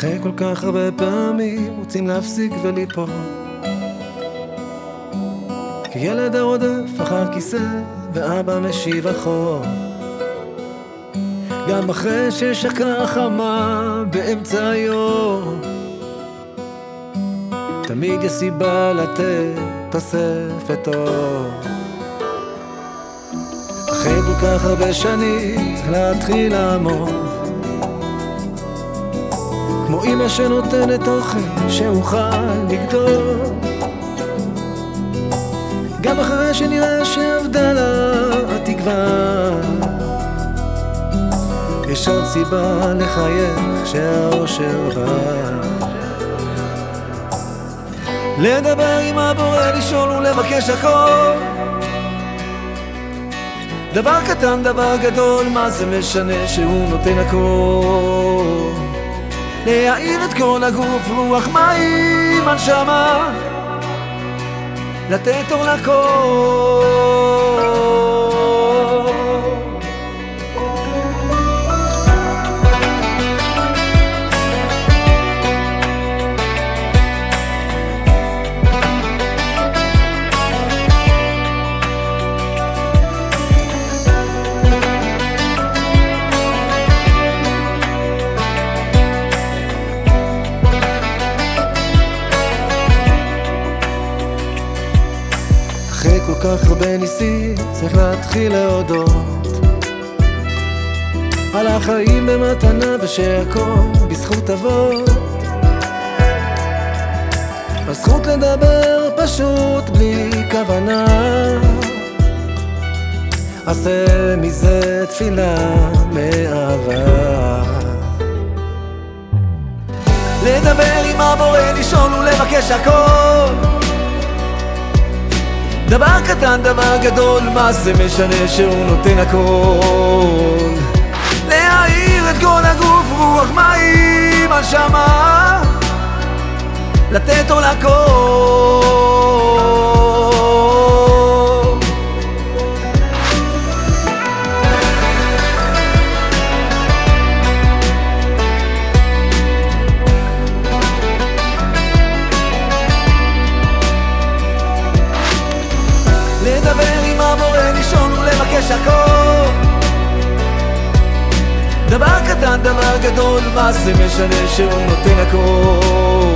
אחרי כל כך הרבה פעמים רוצים להפסיק וליפול. כי ילד הרודף אחר כיסא ואבא משיב אחור. גם אחרי שיש הקראה חמה באמצע היום. תמיד יש סיבה לתת תוספת אור. אחרי כל כך הרבה שנים צריך להתחיל לעמוד כמו אמא שנותנת אוכל שאוכל לגדול. גם אחרי שנראה שאבדה לה התקווה. יש עוד סיבה לחייך שהאושר בא. לדבר עם הבורא, לשאול ולבקש הכל. דבר קטן, דבר גדול, מה זה משנה שהוא נותן הכל להאיר את כל הגוף, רוח מים, הנשמה לתת אור לכל אחרי כל כך הרבה ניסים צריך להתחיל להודות. על החיים במתנה ושהכל בזכות אבות. הזכות לדבר פשוט בלי כוונה. עשה מזה תפילה מאהבה. לדבר עם הבורא, לשאול ולבקש הכל דבר קטן, דבר גדול, מה זה משנה שהוא נותן הכל? להאיר את כל הגוף, רוח מים, הנשמה לתת אור לכל הכל. דבר קטן, דבר גדול, מה זה משנה שהוא נותן הכל